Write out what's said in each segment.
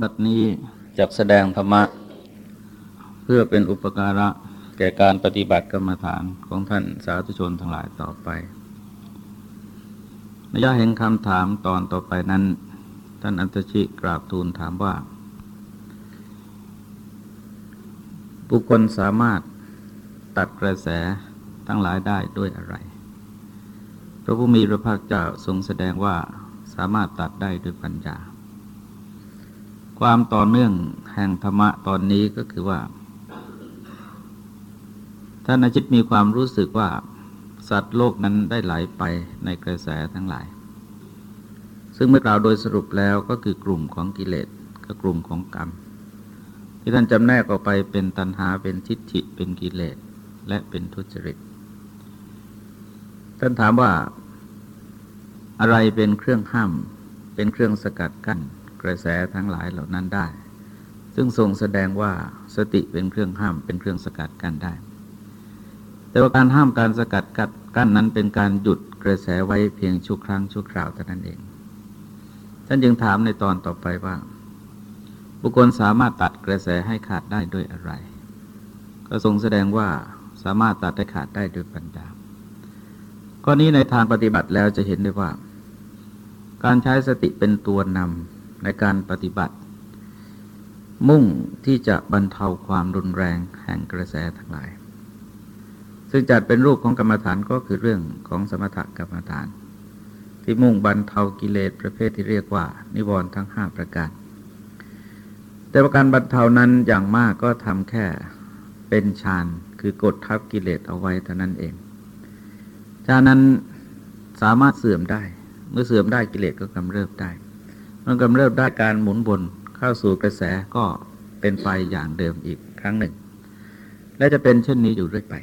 บัดนี้จักแสดงธรรมะ เพื่อเป็นอุปการะ แก่การปฏิบัติกรรมฐานของท่านสาธุชนทั้งหลายต่อไปนยะเห็นคำถามตอนต่อไปนั้น ท่านอัตชิกราบทูลถามว่า บุคคลสามารถตัดกระแสทั้งหลายได้ด้วยอะไร พระผู้มีพระภาคเจ้าทรงแสดงว่าสามารถตัดได้ด้วยปัญญา ความต่อเนื่องแห่งธรรมะตอนนี้ก็คือว่าท่านอาจิตมีความรู้สึกว่า สัตว์โลกนั้นได้ไหลไปในกระแสทั้งหลาย ซึ่งเมื่อกล่าวโดยสรุปแล้วก็คือกลุ่มของกิเลสกับกลุ่มของกรรม ที่ท่านจำแนกออกไปเป็นตัณหาเป็นทิฏฐิเป็นกิเลสและเป็นทุจริต ท่านถามว่าอะไรเป็นเครื่องห้าม เป็นเครื่องสกัดกั้น กระแสทั้งหลายเหล่านั้นได้ ซึ่งทรงแสดงว่าสติเป็นเครื่องห้ามเป็นเครื่องสกัดกั้นได้ แต่ว่าการห้ามการสกัดกัดกั้นนั้นเป็นการหยุดกระแสไว้เพียงชั่วครั้งชั่วคราวเท่านั้นเอง ท่านจึงถามในตอนต่อไปว่า บุคคลสามารถตัดกระแสให้ขาดได้ด้วยอะไร ก็ทรงแสดงว่าสามารถตัดให้ขาดได้ด้วยปัญญาข้อนี้ในทางปฏิบัติแล้วจะเห็นได้ว่า การใช้สติเป็นตัวนำ ในการปฏิบัติ มุ่งที่จะบรรเทาความรุนแรงแห่งกระแสทั้งหลาย ซึ่งจัดเป็นรูปของกรรมฐานก็คือเรื่องของสมถกรรมฐาน ที่มุ่งบรรเทากิเลสประเภทที่เรียกว่า นิวรณ์ทั้งห้าประการ แต่ประการบรรเทานั้นอย่างมากก็ทำแค่เป็นฌานคือกดทับกิเลสเอาไว้เท่านั้นเองฌานนั้นสามารถเสื่อมได้ เมื่อเสื่อมได้กิเลสก็กำเริบได้ มื่อกำเริบได้การหมุนวนเข้าสู่กระแสก็เป็นไปอย่างเดิมอีกครั้งหนึ่ง และจะเป็นเช่นนี้อยู่เรื่อยไป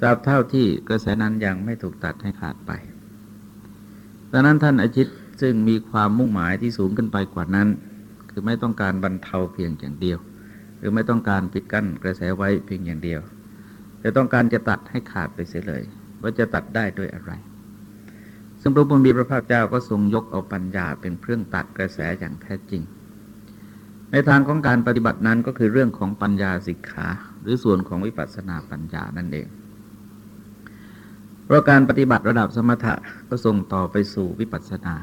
ทราบเท่าที่กระแสนั้นยังไม่ถูกตัดให้ขาดไปดังนั้นท่านอาจิตซึ่งมีความมุ่งหมายที่สูงขึ้นไปกว่านั้น คือไม่ต้องการบรรเทาเพียงอย่างเดียว หรือไม่ต้องการปิดกั้นกระแสไว้เพียงอย่างเดียว แต่ต้องการจะตัดให้ขาดไปเสียเลย ว่าจะตัดได้ด้วยอะไร ซึ่งพระบุญมีพระภาคเจ้าก็ทรงยกเอาปัญญาเป็นเครื่องตัดกระแสอย่างแท้จริง ในทางของการปฏิบัตินั้นก็คือเรื่องของปัญญาสิกขา หรือส่วนของวิปัสสนาปัญญานั่นเอง เพราะการปฏิบัติระดับสมถะก็ส่งต่อไปสู่วิปัสสนา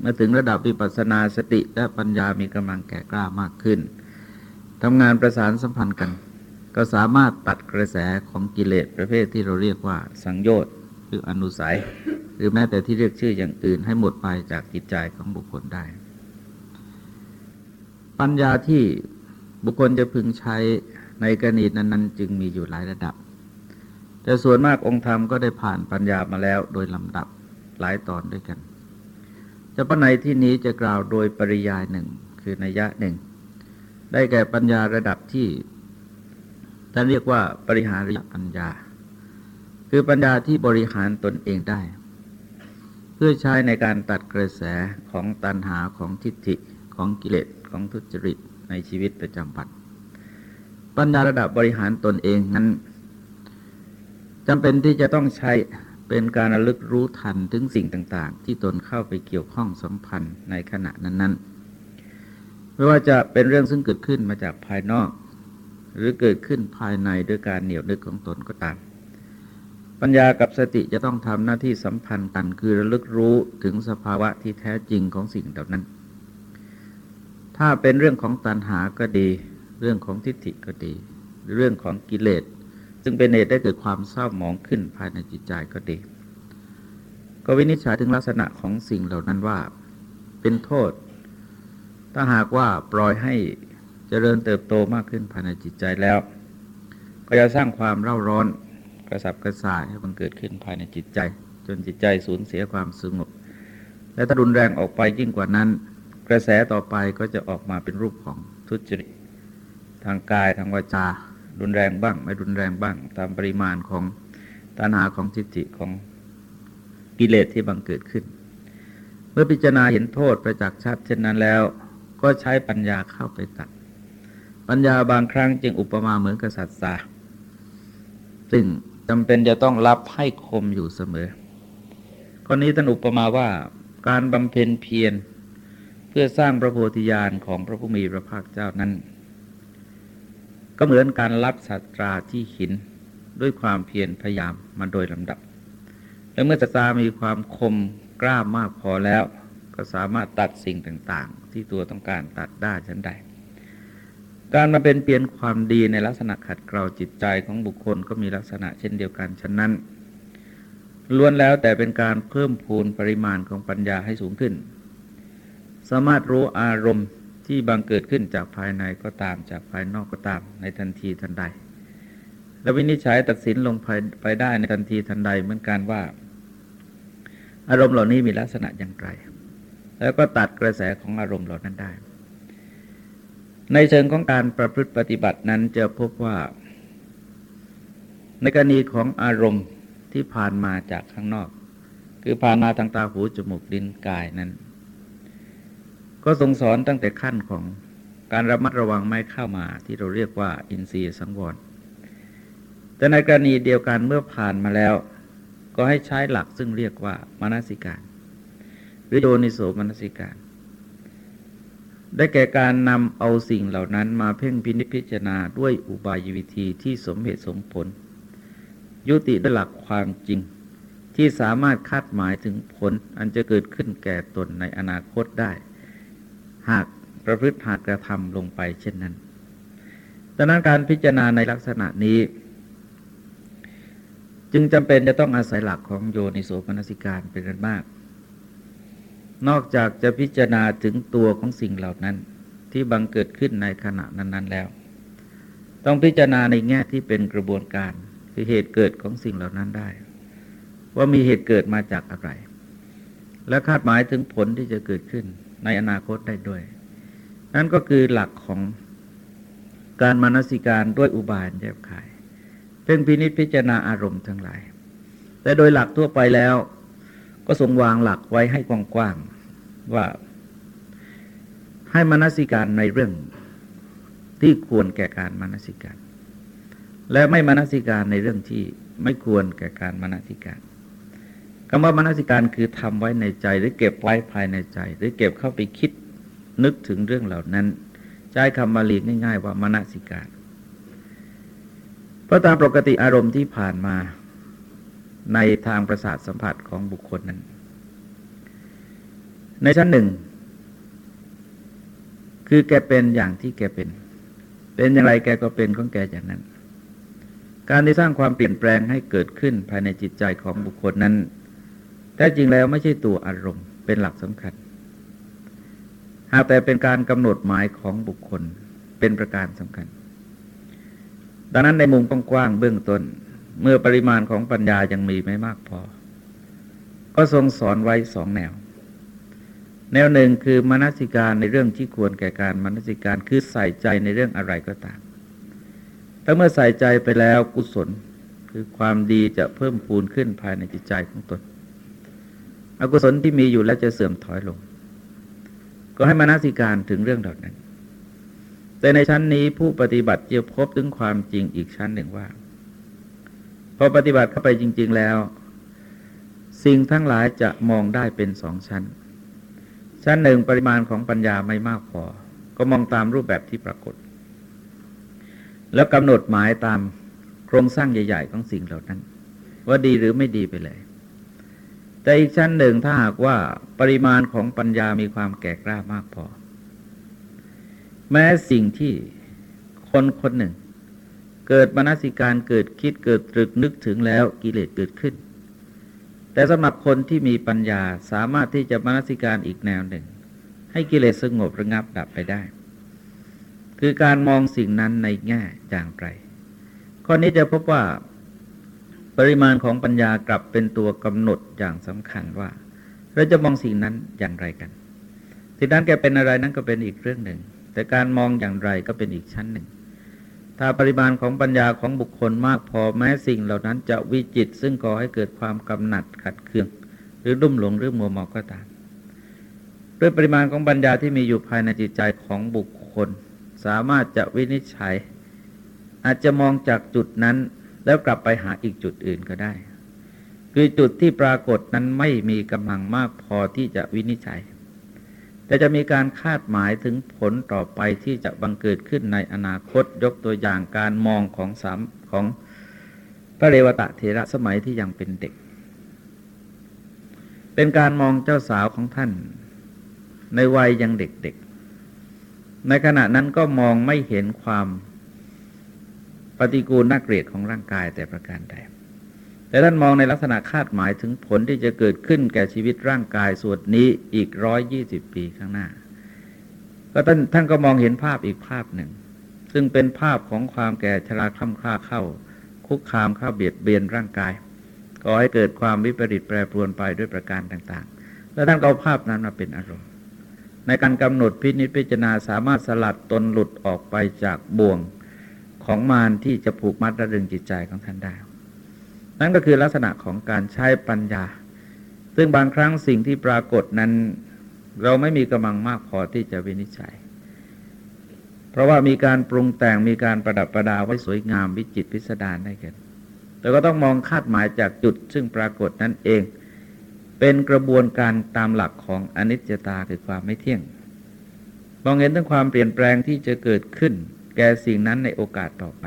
เมื่อถึงระดับวิปัสสนาสติและปัญญามีกำลังแก่กล้ามากขึ้นทำงานประสานสัมพันธ์กัน ก็สามารถตัดกระแสของกิเลสประเภทที่เราเรียกว่าสังโยชน์หรืออนุสัย หรือแม้แต่ที่เรียกชื่ออย่างอื่นให้หมดไปจากจิตใจของบุคคลได้ ปัญญาที่บุคคลจะพึงใช้ในกรณีนั้น ๆ จึงมีอยู่หลายระดับ แต่ส่วนมากองค์ธรรมก็ได้ผ่านปัญญามาแล้วโดยลำดับหลายตอนด้วยกันจะปัญในที่นี้จะกล่าวโดยปริยายหนึ่งคือนัยยะหนึ่ง ได้แก่ปัญญาระดับที่ท่านเรียกว่าบริหารปัญญา คือปัญญาที่บริหารตนเองได้ เพื่อใช้ในการตัดกระแสของตัณหาของทิฏฐิของกิเลสของทุจริตในชีวิตประจำวันปัญญาระดับบริหารตนเองนั้นจำเป็นที่จะต้องใช้เป็นการระลึกรู้ทันถึงสิ่งต่าง ๆ ที่ตนเข้าไปเกี่ยวข้องสัมพันธ์ในขณะนั้น ๆ ไม่ว่าจะเป็นเรื่องซึ่งเกิดขึ้นมาจากภายนอก หรือเกิดขึ้นภายในด้วยการเหนี่ยวนึกของตนก็ตาม ปัญญากับสติจะต้องทำหน้าที่สัมพันธ์กันคือระลึกรู้ถึงสภาวะที่แท้จริงของสิ่งเหล่านั้น ถ้าเป็นเรื่องของตัณหาก็ดี เรื่องของทิฏฐิก็ดี เรื่องของกิเลสซึ่งเป็นเหตุได้เกิดความเศร้าหมองขึ้นภายในจิตใจก็ดี ก็วินิจฉัยถึงลักษณะของสิ่งเหล่านั้นว่า เป็นโทษ ถ้าหากว่าปล่อยให้เจริญเติบโตมากขึ้นภายในจิตใจแล้ว ก็จะสร้างความเร่าร้อน กระสับกระส่ายให้มันเกิดขึ้นภายในจิตใจ จนจิตใจสูญเสียความสงบ และถ้ารุนแรงออกไปยิ่งกว่านั้น กระแสต่อไปก็จะออกมาเป็นรูปของทุจริตทางกายทางวาจา รุนแรงบ้าง ไม่รุนแรงบ้าง ตามปริมาณของตัณหาของทิฏฐิของกิเลสที่บังเกิดขึ้น เมื่อพิจารณาเห็นโทษประจักษ์ชัดเช่นนั้นแล้ว ก็ใช้ปัญญาเข้าไปตัด ปัญญาบางครั้งจึงอุปมาเหมือนกับสัตว์สาซึ่ง จำเป็นจะต้องรับให้คมอยู่เสมอข้อนี้ท่านอุปมาว่าการบำเพ็ญเพียรเพื่อสร้างพระโพธิญาณของพระผู้มีพระภาคเจ้านั้น ก็เหมือนการรับสัตราที่หินด้วยความเพียรพยายามมาโดยลำดับ และเมื่อสัตรามีความคมกล้ามากพอแล้ว ก็สามารถตัดสิ่งต่างๆ ที่ตัวต้องการตัดได้ฉันใด การมาเป็นเปลี่ยนความดีในลักษณะขัดเกลาจิตใจของบุคคลก็มีลักษณะเช่นเดียวกันฉะนั้น ล้วนแล้วแต่เป็นการเพิ่มพูนปริมาณของปัญญาให้สูงขึ้น สามารถรู้อารมณ์ที่บังเกิดขึ้นจากภายในก็ตามจากภายนอกก็ตามในทันทีทันใด และวินิจฉัยตัดสินลงไปได้ในทันทีทันใดเหมือนกันว่า อารมณ์เหล่านี้มีลักษณะอย่างไร แล้วก็ตัดกระแสของอารมณ์เหล่านั้นได้ ในเชิงของการประพฤติปฏิบัตินั้นจะพบว่า ในกรณีของอารมณ์ที่ผ่านมาจากข้างนอก คือผ่านมาทางตาหูจมูกลิ้นกายนั้น ก็ทรงสอนตั้งแต่ขั้นของการระมัดระวังไม่เข้ามาที่เราเรียกว่า อินทรียสังวรแต่ในกรณีเดียวกันเมื่อผ่านมาแล้ว ก็ให้ใช้หลักซึ่งเรียกว่ามนสิการ หรือโยนิโสมนสิการ ได้แก่การนำเอาสิ่งเหล่านั้นมาเพ่งพินิจพิจารณาด้วยอุบายวิธีที่สมเหตุสมผล ยุติด้วยหลักความจริง ที่สามารถคาดหมายถึงผลอันจะเกิดขึ้นแก่ตนในอนาคตได้ หากประพฤติหากกระทำลงไปเช่นนั้นดังนั้นการพิจารณาในลักษณะนี้ จึงจำเป็นจะต้องอาศัยหลักของโยนิโสมนสิการเป็นกันมาก นอกจากจะพิจารณาถึงตัวของสิ่งเหล่านั้นที่บังเกิดขึ้นในขณะนั้น ๆแล้ว ต้องพิจารณาในแง่ที่เป็นกระบวนการคือเหตุเกิดของสิ่งเหล่านั้นได้ ว่ามีเหตุเกิดมาจากอะไร และคาดหมายถึงผลที่จะเกิดขึ้นในอนาคตได้ด้วย นั่นก็คือหลักของการมานสิการด้วยอุบายแยบขายเพ่งพินิจพิจารณาอารมณ์ทั้งหลาย แต่โดยหลักทั่วไปแล้ว ก็ทรงวางหลักไว้ให้กว้างๆว่า ให้มนสิการในเรื่องที่ควรแก่การมนสิการ และไม่มนสิการในเรื่องที่ไม่ควรแก่การมนสิการคำว่ามนสิการคือทำไว้ในใจ หรือเก็บไว้ภายในใจ หรือเก็บเข้าไปคิดนึกถึงเรื่องเหล่านั้น ใช้คำบาลีง่าย ๆ ว่ามนสิการเพราะตามปกติอารมณ์ที่ผ่านมา ในทางประสาทสัมผัสของบุคคลนั้น ในชั้นหนึ่ง คือแกเป็นอย่างที่แกเป็น เป็นอย่างไรแกก็เป็นของแกอย่างนั้น การที่สร้างความเปลี่ยนแปลงให้เกิดขึ้นภายในจิตใจของบุคคลนั้นแท้จริงแล้วไม่ใช่ตัวอารมณ์เป็นหลักสำคัญ หากแต่เป็นการกำหนดหมายของบุคคลเป็นประการสำคัญ ดังนั้นในมุมกว้างเบื้องต้น เมื่อปริมาณของปัญญายังมีไม่มากพอ ก็ทรงสอนไว้สองแนว แนวหนึ่งคือมนสิการในเรื่องที่ควรแก่การมนสิการคือใส่ใจในเรื่องอะไรก็ตาม ถ้าเมื่อใส่ใจไปแล้วกุศลคือความดีจะเพิ่มพูนขึ้นภายในจิตใจของตน อกุศลที่มีอยู่แล้วจะเสื่อมถอยลง ก็ให้มานสิการถึงเรื่องเหล่านั้น แต่ในชั้นนี้ผู้ปฏิบัติจะพบถึงความจริงอีกชั้นหนึ่งว่า พอปฏิบัติเข้าไปจริง ๆแล้ว สิ่งทั้งหลายจะมองได้เป็นสองชั้น ชั้นหนึ่งปริมาณของปัญญาไม่มากพอ ก็มองตามรูปแบบที่ปรากฏ แล้วกำหนดหมายตามโครงสร้างใหญ่ ๆ ของสิ่งเหล่านั้น ว่าดีหรือไม่ดีไปเลย แต่อีกชั้นหนึ่งถ้าหากว่าปริมาณของปัญญามีความแก่กล้ามากพอ แม้สิ่งที่คนคนหนึ่ง เกิดมนสิการเกิดคิดเกิดตรึกนึกถึงแล้วกิเลสเกิดขึ้น แต่สำหรับคนที่มีปัญญาสามารถที่จะมนสิการอีกแนวหนึ่ง ให้กิเลสสงบระงับดับไปได้ คือการมองสิ่งนั้นในแง่อย่างไรข้อนี้จะพบว่าปริมาณของปัญญากลับเป็นตัวกำหนดอย่างสำคัญว่า เราจะมองสิ่งนั้นอย่างไรกันสิ่งนั้นแกเป็นอะไรนั้นก็เป็นอีกเรื่องหนึ่ง แต่การมองอย่างไรก็เป็นอีกชั้นหนึ่ง ถ้าปริมาณของปัญญาของบุคคลมากพอแม้สิ่งเหล่านั้นจะวิจิต ซึ่งก่อให้เกิดความกำหนัดขัดเคือง หรือดุ่มหลงหรือมัวเมาก็ตาม ด้วยปริมาณของปัญญาที่มีอยู่ภายในจิตใจของบุคคล สามารถจะวินิจฉัย อาจจะมองจากจุดนั้นแล้วกลับไปหาอีกจุดอื่นก็ได้ คือจุดที่ปรากฏนั้นไม่มีกำลังมากพอที่จะวินิจฉัย แต่จะมีการคาดหมายถึงผลต่อไปที่จะบังเกิดขึ้นในอนาคตยกตัวอย่างการมองของสามของพระเรวตะเถระสมัยที่ยังเป็นเด็ก เป็นการมองเจ้าสาวของท่าน ในวัยยังเด็กๆ ในขณะนั้นก็มองไม่เห็นความปฏิกูลน่าเกลียดของร่างกายแต่ประการใด แต่ท่านมองในลักษณะคาดหมายถึงผลที่จะเกิดขึ้นแก่ชีวิตร่างกายส่วนนี้อีกร้อยยี่สิบปีข้างหน้า ก็ท่านท่านก็มองเห็นภาพอีกภาพหนึ่ง ซึ่งเป็นภาพของความแก่ชราคล่ำคล้าเข้า คุกคามเข้าเบียดเบียนร่างกายก่อให้เกิดความวิปริตแปรปรวนไปด้วยประการต่างๆ แล้วท่านก็เอาภาพนั้นมาเป็นอารมณ์ ในการกำหนดพินิจพิจารณาสามารถสลัดตนหลุดออกไปจากบ่วงของมารที่จะผูกมัดระดึงจิตใจของท่านได้ นั่นก็คือลักษณะของการใช้ปัญญา ซึ่งบางครั้งสิ่งที่ปรากฏนั้น เราไม่มีกำลังมากพอที่จะวินิจฉัย เพราะว่ามีการปรุงแต่งมีการประดับประดาไว้สวยงามวิจิตพิสดารได้กันแต่ก็ต้องมองคาดหมายจากจุดซึ่งปรากฏนั่นเอง เป็นกระบวนการตามหลักของอนิจจตาคือความไม่เที่ยง มองเห็นถึงความเปลี่ยนแปลงที่จะเกิดขึ้น แก่สิ่งนั้นในโอกาสต่อไป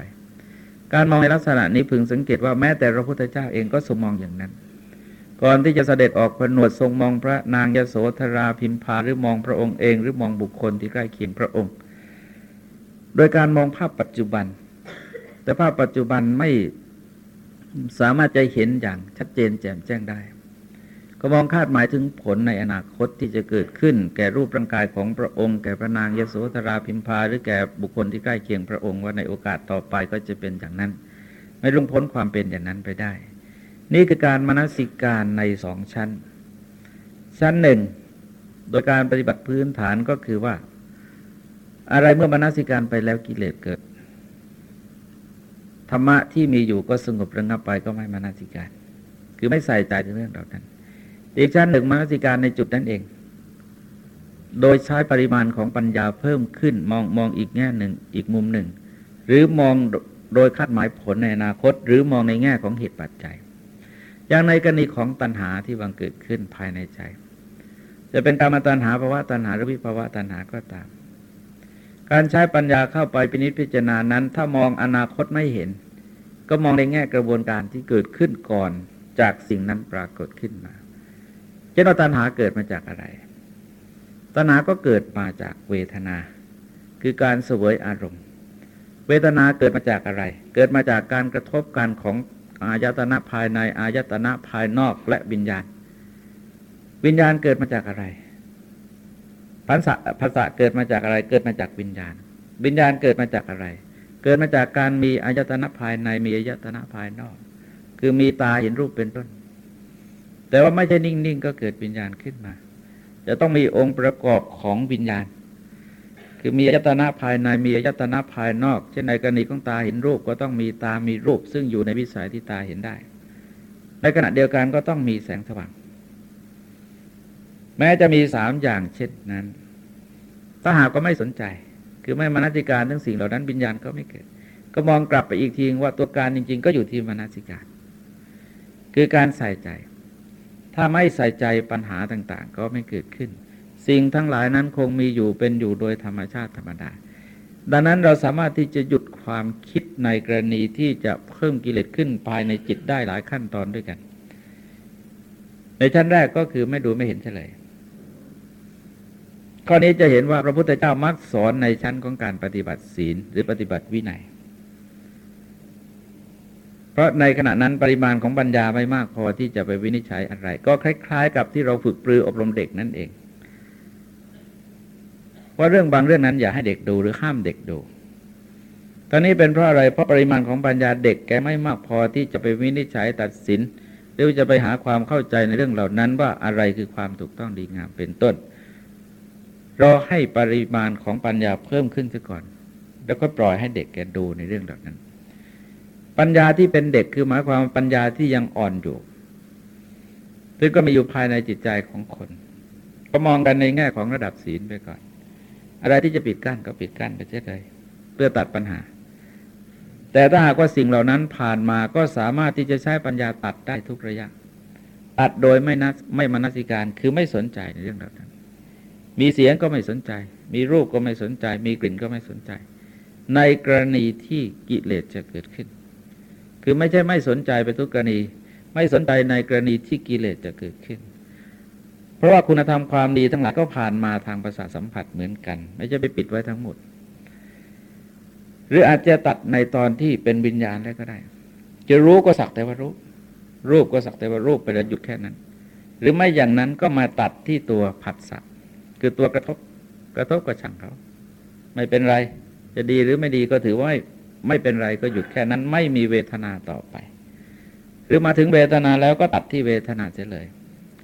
การมองในลักษณะนี้พึงสังเกตว่าแม้แต่พระพุทธเจ้าเองก็ทรงมองอย่างนั้น ก่อนที่จะเสด็จออกผนวดทรงมองพระนางยโสธราพิมพาหรือมองพระองค์เองหรือมองบุคคลที่ใกล้เคียงพระองค์ โดยการมองภาพปัจจุบัน แต่ภาพปัจจุบันไม่สามารถจะเห็นอย่างชัดเจนแจ่มแจ้งได้ ก็มองคาดหมายถึงผลในอนาคตที่จะเกิดขึ้น แก่รูปร่างกายของพระองค์ แก่พระนางยโสธราพิมพา หรือแก่บุคคลที่ใกล้เคียงพระองค์ว่าในโอกาสต่อไปก็จะเป็นอย่างนั้น ไม่ลงพ้นความเป็นอย่างนั้นไปได้ นี่คือการมนสิการในสองชั้น ชั้นหนึ่งโดยการปฏิบัติพื้นฐานก็คือว่า อะไรเมื่อมนสิการไปแล้วกิเลสเกิดธรรมะที่มีอยู่ก็สงบระงับไปก็ไม่มนสิการ คือไม่ใส่ใจในเรื่องเหล่านั้น อีกชั้นหนึ่งมนสิการในจุดนั้นเอง โดยใช้ปริมาณของปัญญาเพิ่มขึ้นมองมองอีกแง่หนึ่งอีกมุมหนึ่ง หรือมองโดยคาดหมายผลในอนาคต หรือมองในแง่ของเหตุปัจจัย อย่างในกรณีของตัณหาที่บังเกิดขึ้นภายในใจ จะเป็นการมาตัณหาภาวะตัณหาหรือวิภาวะตัณหาก็ตาม การใช้ปัญญาเข้าไปพินิจพิจารณานั้น ถ้ามองอนาคตไม่เห็น ก็มองในแง่กระบวนการที่เกิดขึ้นก่อนจากสิ่งนั้นปรากฏขึ้นมา ช่นว่าตัณหาเกิดมาจากอะไร ตัณหาก็เกิดมาจากเวทนา คือการเสวยอารมณ์ เวทนาเกิดมาจากอะไร เกิดมาจากการกระทบกันของอายตนะภายในอายตนะภายนอกและวิญญาณ วิญญาณเกิดมาจากอะไรภาษาภาษาเกิดมาจากอะไร เกิดมาจากวิญญาณ วิญญาณเกิดมาจากอะไร เกิดมาจากการมีอายตนะภายในมีอายตนะภายนอก คือมีตาเห็นรูปเป็นต้น แต่ว่าไม่ใช่นิ่งๆ ก็เกิดวิญญาณขึ้นมา จะต้องมีองค์ประกอบของวิญญาณ คือมีอายตนะภายในมีอายตนะภายนอก เช่นในกรณีของตาเห็นรูปก็ต้องมีตามีรูป ซึ่งอยู่ในวิสัยที่ตาเห็นได้ ในขณะเดียวกันก็ต้องมีแสงสว่าง แม้จะมีสามอย่างเช่นนั้น ถ้าหากก็ไม่สนใจ คือไม่มานัติการทั้งสิ่งเหล่านั้นวิญญาณก็ไม่เกิด ก็มองกลับไปอีกทีว่าตัวการจริง ๆ ก็อยู่ที่มานัติการ คือการใส่ใจ ถ้าไม่ใส่ใจปัญหาต่างๆ ก็ไม่เกิดขึ้น สิ่งทั้งหลายนั้นคงมีอยู่เป็นอยู่โดยธรรมชาติธรรมดา ดังนั้นเราสามารถที่จะหยุดความคิดในกรณีที่จะเพิ่มกิเลสขึ้นภายในจิตได้หลายขั้นตอนด้วยกัน ในชั้นแรกก็คือไม่ดูไม่เห็นเฉลยข้อนี้จะเห็นว่าพระพุทธเจ้ามักสอนในชั้นของการปฏิบัติศีลหรือปฏิบัติวินัย ราะในขณะนั้นปริมาณของปัญญาไม่มากพอที่จะไปวินิจฉัยอะไร ก็คล้าย ๆ กับที่เราฝึกปรืออบรมเด็กนั่นเองว่าเรื่องบางเรื่องนั้นอย่าให้เด็กดูหรือห้ามเด็กดู ตอนนี้เป็นเพราะอะไร เพราะปริมาณของปัญญาเด็กแกไม่มากพอที่จะไปวินิจฉัยตัดสิน หรือจะไปหาความเข้าใจในเรื่องเหล่านั้นว่าอะไรคือความถูกต้องดีงามเป็นต้น รอให้ปริมาณของปัญญาเพิ่มขึ้นซะก่อน แล้วก็ปล่อยให้เด็กแกดูในเรื่องเหล่านั้น ปัญญาที่เป็นเด็กคือหมายความปัญญาที่ยังอ่อนอยู่ซึ่งก็มีอยู่ภายในจิตใจของคน ก็มองกันในแง่ของระดับศีลไปก่อน อะไรที่จะปิดกั้นก็ปิดกั้นไปเช่นไรเพื่อตัดปัญหา แต่ถ้าหากว่าสิ่งเหล่านั้นผ่านมาก็สามารถที่จะใช้ปัญญาตัดได้ทุกระยะ ตัดโดยไม่นัไม่มนสิการคือไม่สนใจในเรื่องเหล่านั้น มีเสียงก็ไม่สนใจ มีรูปก็ไม่สนใจ มีกลิ่นก็ไม่สนใจ ในกรณีที่กิเลสจะเกิดขึ้น คือไม่ใช่ไม่สนใจไปทุกกรณี ไม่สนใจในกรณีที่กิเลสจะเกิดขึ้น เพราะว่าคุณธรรมความดีทั้งหลายก็ผ่านมาทางประสาทสัมผัสเหมือนกัน ไม่ใช่ไปปิดไว้ทั้งหมด หรืออาจจะตัดในตอนที่เป็นวิญญาณแล้วก็ได้ จะรู้ก็สักแต่ว่ารู้ รูปก็สักแต่ว่ารูปไปแล้วหยุดแค่นั้น หรือไม่อย่างนั้นก็มาตัดที่ตัวผัสสะคือตัวกระทบกระทบกับช่างเขา ไม่เป็นไร จะดีหรือไม่ดีก็ถือว่า ไม่เป็นไรก็หยุดแค่นั้นไม่มีเวทนาต่อไป หรือมาถึงเวทนาแล้วก็ตัดที่เวทนาเสียเลย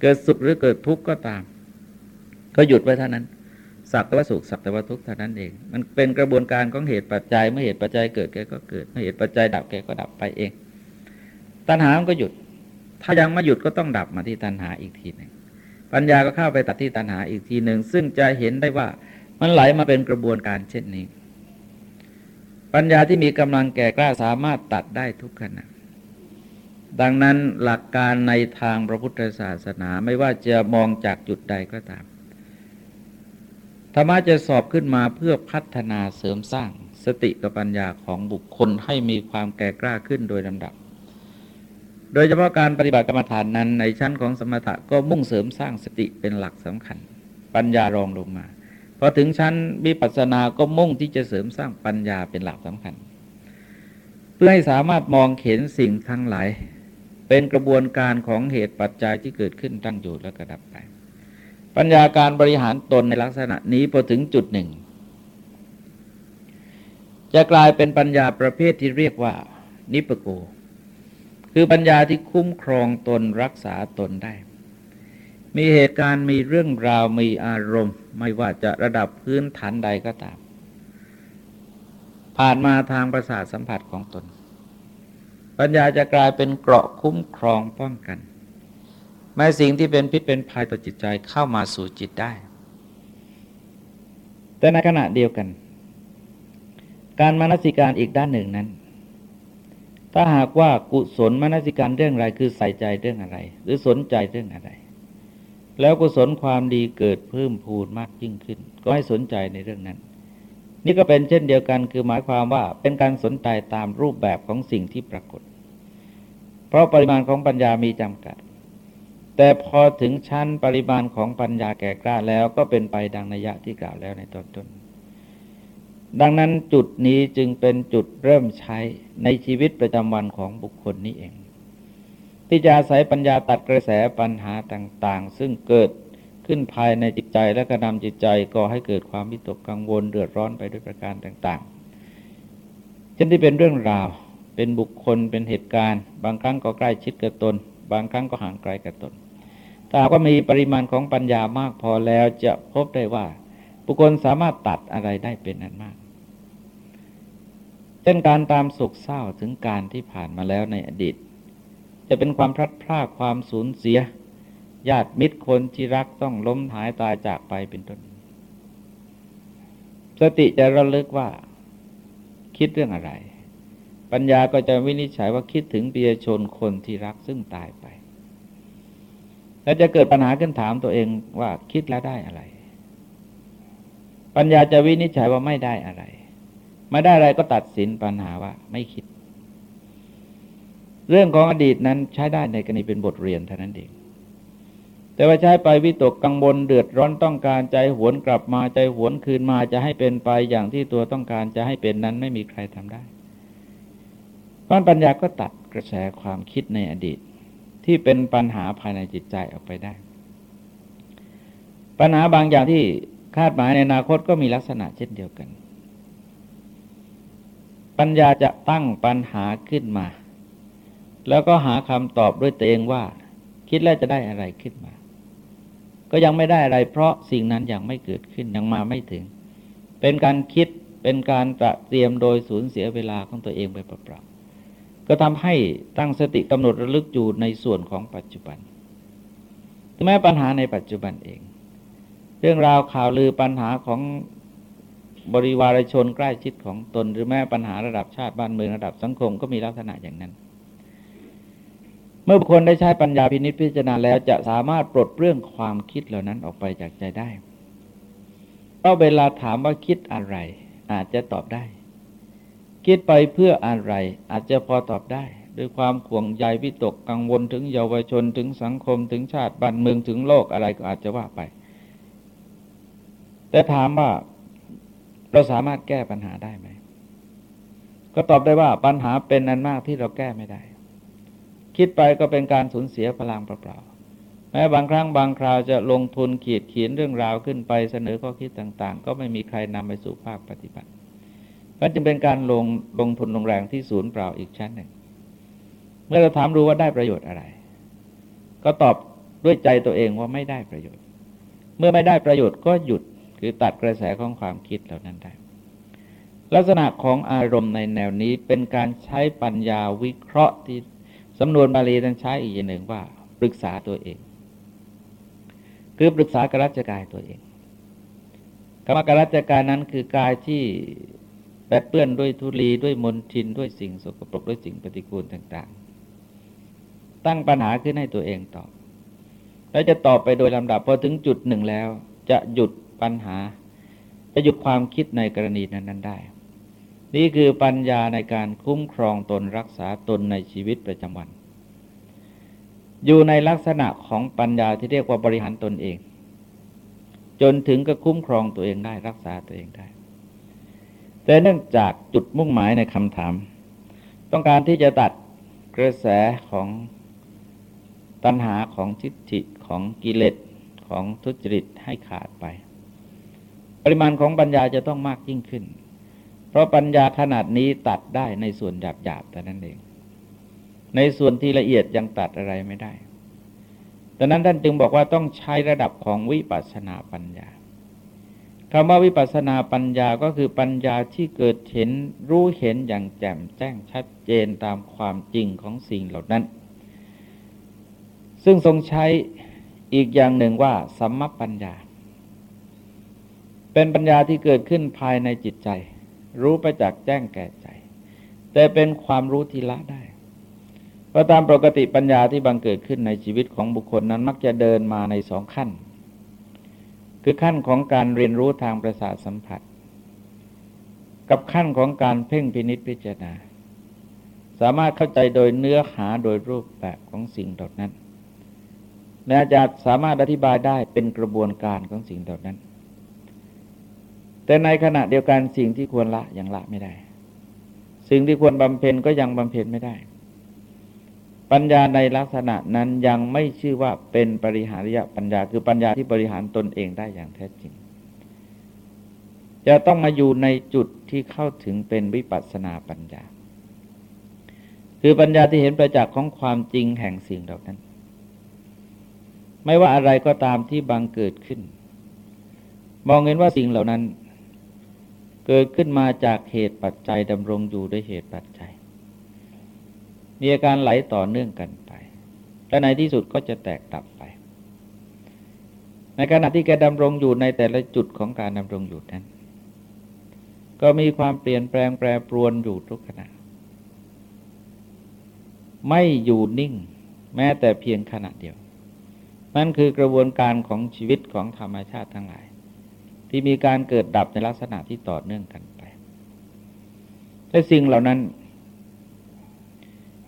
เกิดสุขหรือเกิดทุกข์ก็ตาม ก็หยุดไว้เท่านั้นสักแต่ว่าสุขสักแต่ว่าทุกข์เท่านั้นเอง มันเป็นกระบวนการของเหตุปัจจัยเมื่อเหตุปัจจัยเกิดแกก็เกิดเมื่อเหตุปัจจัยดับแกก็ดับไปเอง ตัณหามันก็หยุด ถ้ายังไม่หยุดก็ต้องดับมาที่ตัณหาอีกทีหนึ่งปัญญาก็เข้าไปตัดที่ตัณหาอีกทีหนึ่งซึ่งจะเห็นได้ว่ามันไหลมาเป็นกระบวนการเช่นนี้ ปัญญาที่มีกำลังแก่กล้าสามารถตัดได้ทุกขณะดังนั้นหลักการในทางพระพุทธศาสนาไม่ว่าจะมองจากจุดใดก็ตามธรรมะจะสอบขึ้นมาเพื่อพัฒนาเสริมสร้างสติกับปัญญาของบุคคลให้มีความแก่กล้าขึ้นโดยลำดับ โดยเฉพาะการปฏิบัติกรรมฐานนั้นในชั้นของสมถะก็มุ่งเสริมสร้างสติเป็นหลักสำคัญ ปัญญารองลงมา พอถึงชั้นวิปัสสนาก็มุ่งที่จะเสริมสร้างปัญญาเป็นหลักสำคัญ เพื่อให้สามารถมองเห็นสิ่งทั้งหลาย เป็นกระบวนการของเหตุปัจจัยที่เกิดขึ้นตั้งอยู่แล้วก็ดับไป ปัญญาการบริหารตนในลักษณะนี้พอถึงจุดหนึ่ง จะกลายเป็นปัญญาประเภทที่เรียกว่า นิปโก คือปัญญาที่คุ้มครองตนรักษาตนได้ มีเหตุการณ์มีเรื่องราวมีอารมณ์ ไม่ว่าจะระดับพื้นฐานใดก็ตาม ผ่านมาทางประสาทสัมผัสของตน ปัญญาจะกลายเป็นเกราะคุ้มครองป้องกันแม้สิ่งที่เป็นพิษเป็นภัยต่อจิตใจเข้ามาสู่จิตได้ แต่ในขณะเดียวกัน การมนสิการอีกด้านหนึ่งนั้น ถ้าหากว่ากุศลมนสิการเรื่องอะไรคือใส่ใจเรื่องอะไร หรือสนใจเรื่องอะไร แล้วกุศลความดีเกิดเพิ่มพูนมากยิ่งขึ้น ก็ให้สนใจในเรื่องนั้น นี่ก็เป็นเช่นเดียวกันคือหมายความว่าเป็นการสนใจตามรูปแบบของสิ่งที่ปรากฏ เพราะปริมาณของปัญญามีจำกัด แต่พอถึงชั้นปริมาณของปัญญาแก่กล้าแล้วก็เป็นไปดังนัยยะที่กล่าวแล้วในตอนต้นดังนั้นจุดนี้จึงเป็นจุดเริ่มใช้ในชีวิตประจำวันของบุคคลนี้เอง ที่จะอาศัยปัญญาตัดกระแสปัญหาต่างๆ ซึ่งเกิดขึ้นภายในจิตใจและกระนำจิตใจก่อให้เกิดความวิตกกังวลเดือดร้อนไปด้วยประการต่างๆ เช่นที่เป็นเรื่องราว เป็นบุคคล เป็นเหตุการณ์ บางครั้งก็ใกล้ชิดกับตน บางครั้งก็ห่างไกลกับตนถ้าก็มีปริมาณของปัญญามากพอแล้วจะพบได้ว่า บุคคลสามารถตัดอะไรได้เป็นอันมาก เช่นการตามสุขเศร้าถึงการที่ผ่านมาแล้วในอดีต จะเป็นความพลัดพรากความสูญเสีย ญาติมิตรคนที่รักต้องล้มหายตายจากไปเป็นต้น สติจะระลึกว่า คิดเรื่องอะไร ปัญญาก็จะวินิจฉัยว่าคิดถึงปียชนคนที่รักซึ่งตายไป แล้วจะเกิดปัญหาขึ้นถามตัวเองว่าคิดแล้วได้อะไร ปัญญาจะวินิจฉัยว่าไม่ได้อะไร ไม่ได้อะไรก็ตัดสินปัญหาว่าไม่คิด เรื่องของอดีตนั้นใช้ได้ในกรณีเป็นบทเรียนเท่านั้นเอง แต่ว่าใช้ไปวิตกกังวลเดือดร้อนต้องการใจหวนกลับมาใจหวนคืนมาจะให้เป็นไปอย่างที่ตัวต้องการจะให้เป็นนั้นไม่มีใครทำได้เพราะปัญญาก็ตัดกระแสความคิดในอดีต ที่เป็นปัญหาภายในจิตใจออกไปได้ ปัญหาบางอย่างที่คาดหมายในอนาคตก็มีลักษณะเช่นเดียวกัน ปัญญาจะตั้งปัญหาขึ้นมา แล้วก็หาคำตอบด้วยตัวเองว่า คิดแล้วจะได้อะไรขึ้นมา ก็ยังไม่ได้อะไร เพราะสิ่งนั้นยังไม่เกิดขึ้นยังมาไม่ถึง เป็นการคิดเป็นการตระเตรียมโดยสูญเสียเวลาของตัวเองไปเปล่าๆก็ทำให้ตั้งสติกำหนดระลึกอยู่ในส่วนของปัจจุบันแม้ปัญหาในปัจจุบันเอง เรื่องราวข่าวลือปัญหาของบริวารชนใกล้ชิดของตน หรือแม้ปัญหาระดับชาติบ้านเมืองระดับสังคมก็มีลักษณะอย่างนั้น เมื่อบุคคลได้ใช้ปัญญาพินิจพิจารณาแล้วจะสามารถปลดเรื่องความคิดเหล่านั้นออกไปจากใจได้ก็เวลาถามว่าคิดอะไร อาจจะตอบได้ คิดไปเพื่ออะไร อาจจะพอตอบได้ด้วยความขวงใยวิตกกังวลถึงเยาวชนถึงสังคมถึงชาติบ้านเมืองถึงโลกอะไรก็อาจจะว่าไป แต่ถามว่าเราสามารถแก้ปัญหาได้ไหม ก็ตอบได้ว่าปัญหาเป็นนันมากที่เราแก้ไม่ได้ คิดไปก็เป็นการสูญเสียพลังเปล่าๆแม้บางครั้งบางคราวจะลงทุนเขียนเขียนเรื่องราวขึ้นไปเสนอข้อคิดต่างๆ ก็ไม่มีใครนำไปสู่ภาคปฏิบัติก็จึงเป็นการลงลงทุนลงแรงที่ศูนย์เปล่าอีกชั้นหนึ่ง เมื่อเราถามรู้ว่าได้ประโยชน์อะไร ก็ตอบด้วยใจตัวเองว่าไม่ได้ประโยชน์ เมื่อไม่ได้ประโยชน์ก็หยุดคือตัดกระแสของความคิดเหล่านั้นได้ ลักษณะของอารมณ์ในแนวนี้เป็นการใช้ปัญญาวิเคราะห์ที่ สำนวนบาลีนั้นใช้อีกอย่างหนึ่งว่า ปรึกษาตัวเอง คือปรึกษากรัชกายตัวเองคำว่ากรัชกายนั้นคือกายที่แปดเปื้อนด้วยทุลีด้วยมลทินด้วยสิ่งสกปรกด้วยสิ่งปฏิกูลต่างๆ ตั้งปัญหาขึ้นให้ตัวเองตอบ แล้วจะตอบไปโดยลำดับพอถึงจุดหนึ่งแล้ว จะหยุดปัญหา จะหยุดความคิดในกรณีนั้นๆได้ นี่คือปัญญาในการคุ้มครองตนรักษาตนในชีวิตประจำวัน อยู่ในลักษณะของปัญญาที่เรียกว่าบริหารตนเอง จนถึงก็คุ้มครองตัวเองได้รักษาตัวเองได้ แต่เนื่องจากจุดมุ่งหมายในคำถาม ต้องการที่จะตัดกระแสของตัณหาของทิฏฐิของกิเลสของทุจริตให้ขาดไป ปริมาณของปัญญาจะต้องมากยิ่งขึ้น ราะปัญญาขนาดนี้ตัดได้ในส่วนหยาบๆแต่นั้นเอง ในส่วนที่ละเอียดยังตัดอะไรไม่ได้ดังนั้นท่านจึงบอกว่าต้องใช้ระดับของวิปัสสนาปัญญาคำว่าวิปัสสนาปัญญาก็คือปัญญาที่เกิดเห็นรู้เห็นอย่างแจ่มแจ้งชัดเจนตามความจริงของสิ่งเหล่านั้น ซึ่งทรงใช้อีกอย่างหนึ่งว่าสัมมปัญญา เป็นปัญญาที่เกิดขึ้นภายในจิตใจ รู้ประจักษ์แจ้งแก่ใจ แต่เป็นความรู้ที่ละได้เพราะตามปกติปัญญาที่บังเกิดขึ้นในชีวิตของบุคคลนั้นมักจะเดินมาในสองขั้น คือขั้นของการเรียนรู้ทางประสาทสัมผัส กับขั้นของการเพ่งพินิษพิจารณา สามารถเข้าใจโดยเนื้อหาโดยรูปแบบของสิ่งดนั้นและอาจารย์สามารถอธิบายได้เป็นกระบวนการของสิ่งดนั้น แต่ในขณะเดียวกันสิ่งที่ควรละยังละไม่ได้ สิ่งที่ควรบำเพ็ญก็ยังบำเพ็ญไม่ได้ ปัญญาในลักษณะนั้นยังไม่ชื่อว่าเป็นปริหาริยปัญญา คือปัญญาที่บริหารตนเองได้อย่างแท้จริง จะต้องมาอยู่ในจุดที่เข้าถึงเป็นวิปัสสนาปัญญา คือปัญญาที่เห็นประจักษ์ของความจริงแห่งสิ่งเหล่านั้น ไม่ว่าอะไรก็ตามที่บังเกิดขึ้น มองเห็นว่าสิ่งเหล่านั้น เกิดขึ้นมาจากเหตุปัจจัยดำรงอยู่ด้วยเหตุปัจจัย มีอาการไหลต่อเนื่องกันไป และในที่สุดก็จะแตกดับไป ในขณะที่แกดำรงอยู่ในแต่ละจุดของการดำรงอยู่นั้น ก็มีความเปลี่ยนแปลงแปรปรวนอยู่ทุกขณะ ไม่อยู่นิ่ง แม้แต่เพียงขณะเดียว นั่นคือกระบวนการของชีวิตของธรรมชาติทั้งหลาย ที่มีการเกิดดับในลักษณะที่ต่อเนื่องกันไปแต่สิ่งเหล่านั้น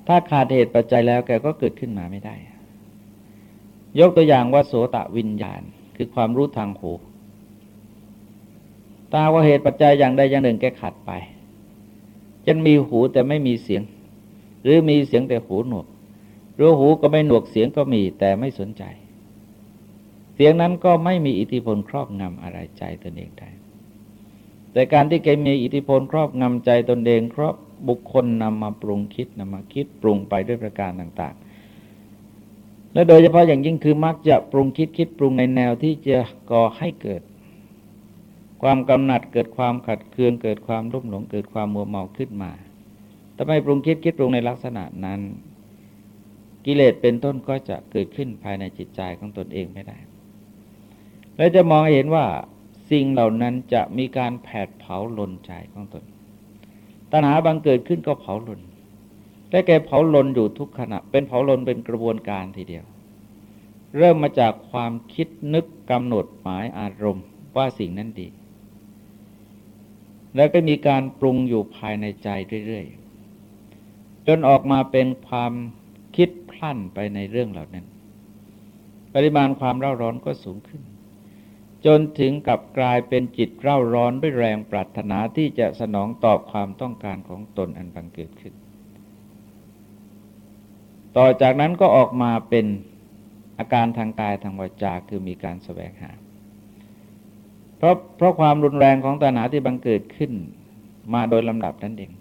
ถ้าขาดเหตุปัจจัยแล้วแกก็เกิดขึ้นมาไม่ได้ ยกตัวอย่างว่าโสตะวิญญาณ คือความรู้ทางหูตาว่าเหตุปัจจัยอย่างใดอย่างหนึ่งแกขาดไปจนมีหูแต่ไม่มีเสียง หรือมีเสียงแต่หูหนวกหรือหูก็ไม่หนวกเสียงก็มีแต่ไม่สนใจ เสียงนั้นก็ไม่มีอิทธิพลครอบงำอะไรใจตนเองได้ แต่การที่แกมีอิทธิพลครอบงำใจตนเองครอบบุคคลนำมาปรุงคิดนำมาคิดปรุงไปด้วยประการต่าง ๆ และโดยเฉพาะอย่างยิ่งคือมักจะปรุงคิดคิดปรุงในแนวที่จะก่อให้เกิด ความกำหนัดเกิดความขัดเคืองเกิดความรุ่มหลงเกิดความมัวเมาขึ้นมาถ้าไม่ปรุงคิดคิดปรุงในลักษณะนั้น กิเลสเป็นต้นก็จะเกิดขึ้นภายในจิตใจของตนเองไม่ได้ และจะมองเห็นว่าสิ่งเหล่านั้นจะมีการแผดเผาลนใจของตน ตัณหาบางเกิดขึ้นก็เผาลนและแกเผาลนอยู่ทุกขณะ เป็นเผาลนเป็นกระบวนการทีเดียว เริ่มมาจากความคิดนึกกำหนดหมายอารมณ์ว่าสิ่งนั้นดี แล้วก็มีการปรุงอยู่ภายในใจเรื่อยๆ จนออกมาเป็นความคิดพลั่นไปในเรื่องเหล่านั้น ปริมาณความเร่าร้อนก็สูงขึ้น จนถึงกับกลายเป็นจิตเร่าร้อนด้วยแรงปรารถนาที่จะสนองตอบความต้องการของตนอันบังเกิดขึ้น ต่อจากนั้นก็ออกมาเป็นอาการทางกายทางวาจาคือมีการแสวงหา เพราะเพราะความรุนแรงของตัณหาที่บังเกิดขึ้น มาโดยลำดับนั่นเอง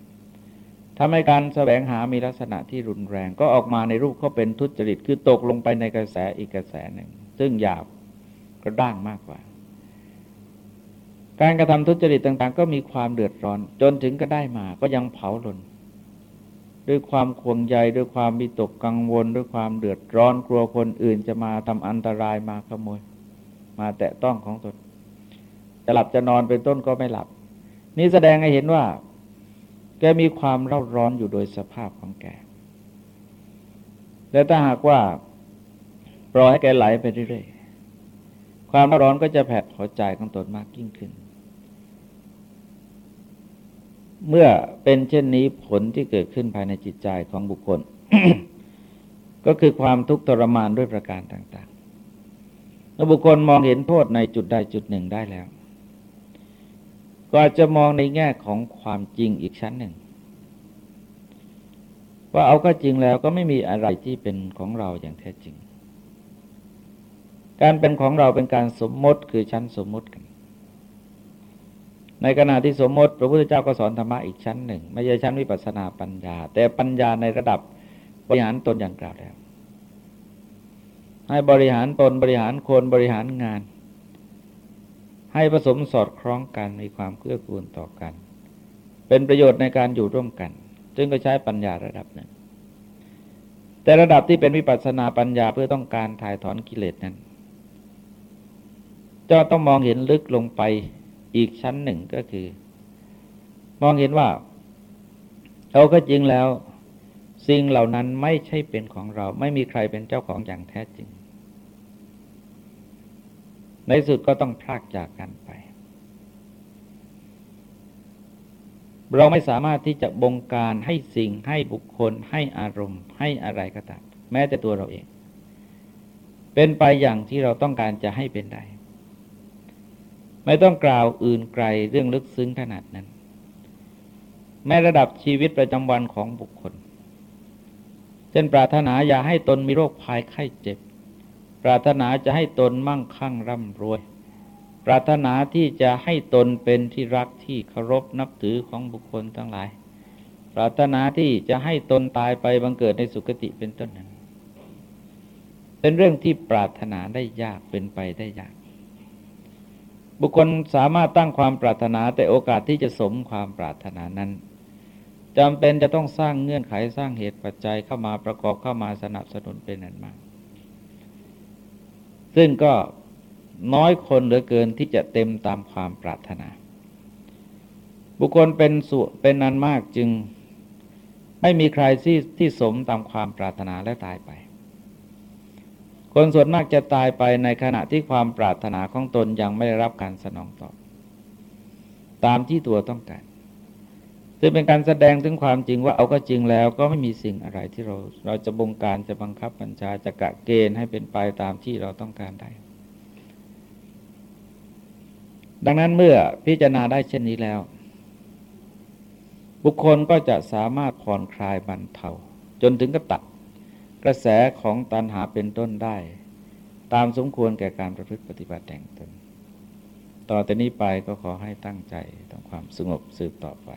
ทำให้การแสวงหามีลักษณะที่รุนแรง ก็ออกมาในรูปเขาเป็นทุจริตคือตกลงไปในกระแสอีกกระแสหนึ่ง ซึ่งหยาบ ระด้างมากกว่า การกระทำทุจริตต่าง ๆ ก็มีความเดือดร้อน จนถึงก็ได้มา ก็ยังเผาหล่นด้วยความขวงใยด้วยความมีตกกังวล ด้วยความเดือดร้อนกลัวคนอื่นจะมาทำอันตรายมาขโมย มาแตะต้องของตนจะหลับจะนอนเป็นต้นก็ไม่หลับ นี่แสดงให้เห็นว่า แกมีความเร่าร้อนอยู่โดยสภาพของแกแต่ถ้าหากว่าปล่อยให้แกไหลไปเรื่อย ความร้อนก็จะแผดหัวใจของตนมากยิ่งขึ้น เมื่อเป็นเช่นนี้ผลที่เกิดขึ้นภายในจิตใจของบุคคล ก็คือความทุกข์ทรมานด้วยประการต่างๆเมื่อบุคคลมองเห็นโทษในจุดใดจุดหนึ่งได้แล้ว ก็อาจจะมองในแง่ของความจริงอีกชั้นหนึ่งว่าเอาก็จริงแล้วก็ไม่มีอะไรที่เป็นของเราอย่างแท้จริง การเป็นของเราเป็นการสมมติคือชั้นสมมติกัน ในขณะที่สมมติ พระพุทธเจ้าก็สอนธรรมะอีกชั้นหนึ่ง ไม่ใช่ชั้นวิปัสนาปัญญา แต่ปัญญาในระดับบริหารตนอย่างกล่าวแล้ว ให้บริหารตนบริหารคนบริหารงาน ให้ผสมสอดคล้องกันมีความเกื้อกูลต่อกัน เป็นประโยชน์ในการอยู่ร่วมกัน จึงก็ใช้ปัญญาระดับหนึ่งแต่ระดับที่เป็นวิปัสนาปัญญาเพื่อต้องการถ่ายถอนกิเลสนั้น จะต้องมองเห็นลึกลงไปอีกชั้นหนึ่งก็คือ มองเห็นว่าเราก็จริงแล้ว สิ่งเหล่านั้นไม่ใช่เป็นของเรา ไม่มีใครเป็นเจ้าของอย่างแท้จริง ในสุดก็ต้องพลากจากกันไป เราไม่สามารถที่จะบงการให้สิ่งให้บุคคล ให้อารมณ์ ให้อะไรก็ตามแม้แต่ตัวเราเอง เป็นไปอย่างที่เราต้องการจะให้เป็นได้ ไม่ต้องกล่าวอื่นไกลเรื่องลึกซึ้งขนาดนั้น แม้ระดับชีวิตประจำวันของบุคคล เช่นปรารถนาอย่าให้ตนมีโรคภัยไข้เจ็บ ปรารถนาจะให้ตนมั่งคั่งร่ำรวย ปรารถนาที่จะให้ตนเป็นที่รักที่เคารพนับถือของบุคคลทั้งหลาย ปรารถนาที่จะให้ตนตายไปบังเกิดในสุคติเป็นต้นนั้น เป็นเรื่องที่ปรารถนาได้ยากเป็นไปได้ยาก บุคคลสามารถตั้งความปรารถนาแต่โอกาสที่จะสมความปรารถนานั้นจำเป็นจะต้องสร้างเงื่อนไขสร้างเหตุปัจจัยเข้ามาประกอบเข้ามาสนับสนุนเป็นนั้นมาก ซึ่งก็น้อยคนเหลือเกินที่จะเต็มตามความปรารถนา บุคคลเป็นสุเป็นนันมากจึง ไม่มีใครที่ที่สมตามความปรารถนาและตายไป คนส่วนมากจะตายไปในขณะที่ความปรารถนาของตนยังไม่ได้รับการสนองตอบ ตามที่ตัวต้องการซึ่งเป็นการแสดงถึงความจริงว่าเอาก็จริงแล้วก็ไม่มีสิ่งอะไรที่เราเราจะบงการจะบังคับบัญชาจะกะเกณฑ์ให้เป็นไปตามที่เราต้องการได้ ดังนั้นเมื่อพิจารณาได้เช่นนี้แล้ว บุคคลก็จะสามารถผ่อนคลายบรรเทาจนถึงกับตัดก ระแสของตันหาเป็นต้นได้ ตามสมควรแก่การประพฤติปฏิบัติแต่งตน ต่อแต่นี้ไปก็ขอให้ตั้งใจทำความสงบสืบต่อไป